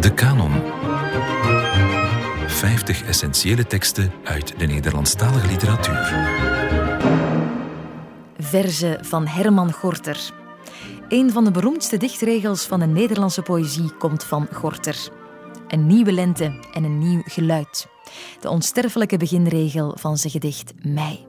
De Canon. 50 essentiële teksten uit de Nederlandstalige literatuur. Verzen van Herman Gorter. Een van de beroemdste dichtregels van de Nederlandse poëzie komt van Gorter. Een nieuwe lente en een nieuw geluid. De onsterfelijke beginregel van zijn gedicht Mei.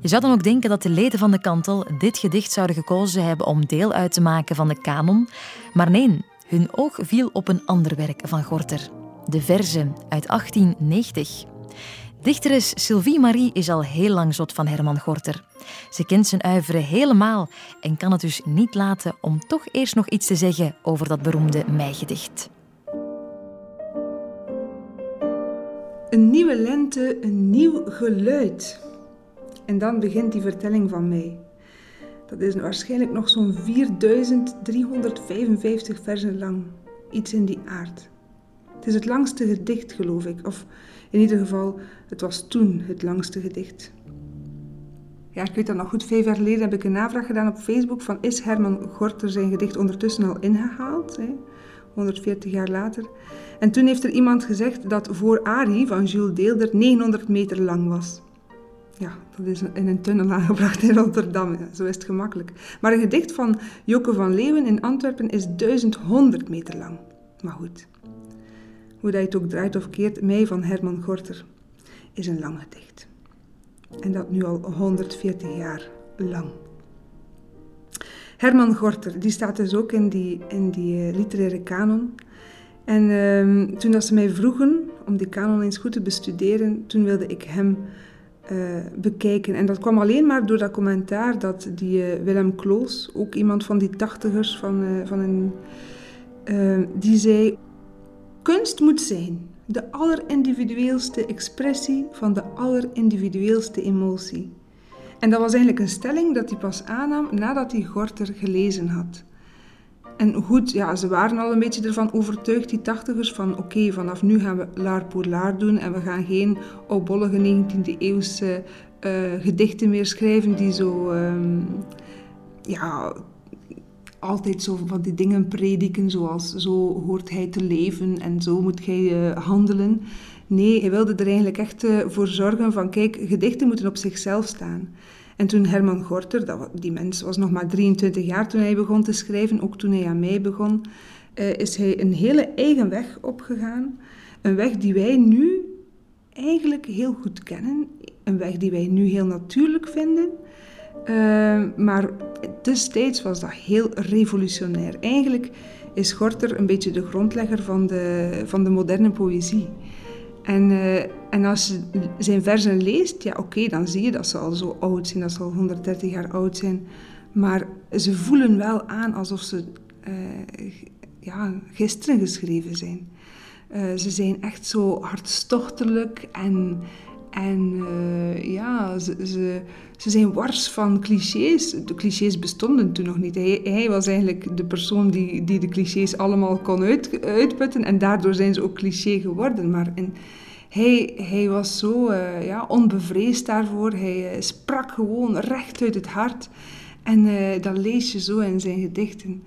Je zou dan ook denken dat de leden van de kantel dit gedicht zouden gekozen hebben om deel uit te maken van de kanon. Maar nee, hun oog viel op een ander werk van Gorter. De Verze uit 1890. Dichteres Sylvie Marie is al heel lang zot van Herman Gorter. Ze kent zijn uiveren helemaal en kan het dus niet laten om toch eerst nog iets te zeggen over dat beroemde meigedicht. Een nieuwe lente, een nieuw geluid. En dan begint die vertelling van mij. Dat is waarschijnlijk nog zo'n 4355 versen lang. Iets in die aard. Het is het langste gedicht, geloof ik. Of in ieder geval, het was toen het langste gedicht. Ja, ik weet dat nog goed. Vijf jaar geleden heb ik een navraag gedaan op Facebook van is Herman Gorter zijn gedicht ondertussen al ingehaald? Hè? 140 jaar later. En toen heeft er iemand gezegd dat voor Ari van Jules Deelder 900 meter lang was. Ja, dat is in een tunnel aangebracht in Rotterdam. zo is het gemakkelijk. Maar een gedicht van Joke van Leeuwen in Antwerpen is 1100 meter lang. Maar goed, hoe dat je het ook draait of keert, Mei van Herman Gorter is een lang gedicht. En dat nu al 140 jaar lang. Herman Gorter, die staat dus ook in die, in die uh, literaire kanon. En uh, toen dat ze mij vroegen om die kanon eens goed te bestuderen, toen wilde ik hem uh, bekijken. En dat kwam alleen maar door dat commentaar dat die uh, Willem Kloos, ook iemand van die tachtigers van, van een... die zei, kunst moet zijn de allerindividueelste expressie van de allerindividueelste emotie. En dat was eigenlijk een stelling dat hij pas aannam nadat hij Gorter gelezen had. En goed, ja, ze waren al een beetje ervan overtuigd, die tachtigers, van oké, vanaf nu gaan we laar pour laar doen en we gaan geen opbollige 19e eeuwse uh, gedichten meer schrijven die zo, um, ja, altijd zo van die dingen prediken, zoals zo hoort hij te leven en zo moet hij uh, handelen. Nee, hij wilde er eigenlijk echt uh, voor zorgen van, kijk, gedichten moeten op zichzelf staan. En toen Herman Gorter, dat, die mens was nog maar 23 jaar toen hij begon te schrijven, ook toen hij aan mij begon, uh, is hij een hele eigen weg opgegaan. Een weg die wij nu eigenlijk heel goed kennen. Een weg die wij nu heel natuurlijk vinden. Uh, maar destijds was dat heel revolutionair. Eigenlijk is Gorter een beetje de grondlegger van de, van de moderne poëzie. En, uh, en als je zijn versen leest, ja oké, dan zie je dat ze al zo oud zijn, dat ze al 130 jaar oud zijn. Maar ze voelen wel aan alsof ze uh, ja, gisteren geschreven zijn. Uh, ze zijn echt zo hartstochtelijk en, en ja, ze, ze, zijn wars van clichés. De clichés bestonden toen nog niet. Hij, was eigenlijk de persoon die, die de clichés allemaal kon uit, uitputten en daardoor zijn ze ook cliché geworden. Maar hij, hij was zo uh, ja, onbevreesd daarvoor. Hij uh, sprak gewoon recht uit het hart. En dat lees je zo in zijn gedichten.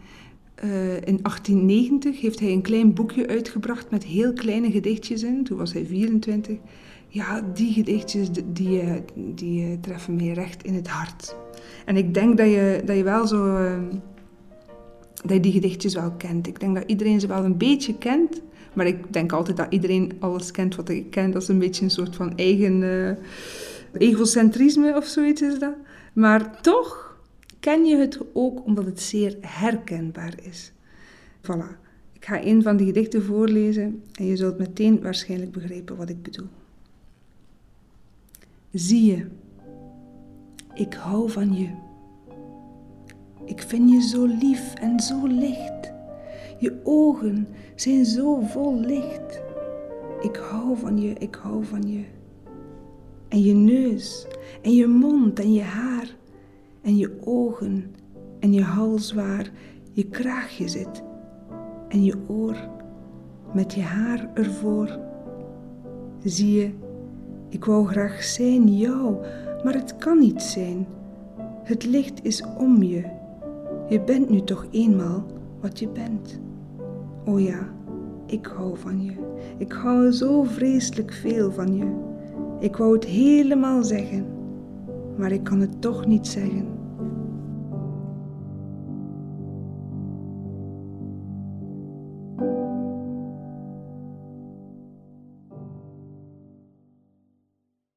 in 1890 heeft hij een klein boekje uitgebracht met heel kleine gedichtjes in. Toen was hij 24. Ja, die gedichtjes die, die treffen mij recht in het hart. En ik denk dat je, dat je wel zo... dat je die gedichtjes wel kent. Ik denk dat iedereen ze wel een beetje kent. Maar ik denk altijd dat iedereen alles kent wat ik ken. Dat is een beetje een soort van eigen egocentrisme of zoiets is dat. Maar toch ken je het ook omdat het zeer herkenbaar is. Voilà. Ik ga een van die gedichten voorlezen en je zult meteen waarschijnlijk begrijpen wat ik bedoel. Zie je, ik hou van je. Ik vind je zo lief en zo licht. Je ogen zijn zo vol licht. Ik hou van je, ik hou van je. En je neus, en je mond, en je haar, en je ogen, en je hals waar je kraagje zit, en je oor met je haar ervoor. Zie je, ik wou graag zijn jou, maar het kan niet zijn. Het licht is om je. Je bent nu toch eenmaal wat je bent. O ja, ik hou van je. Ik hou zo vreselijk veel van je. Ik wou het helemaal zeggen, maar ik kan het toch niet zeggen.